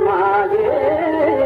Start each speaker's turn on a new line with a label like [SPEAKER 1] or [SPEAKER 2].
[SPEAKER 1] मागे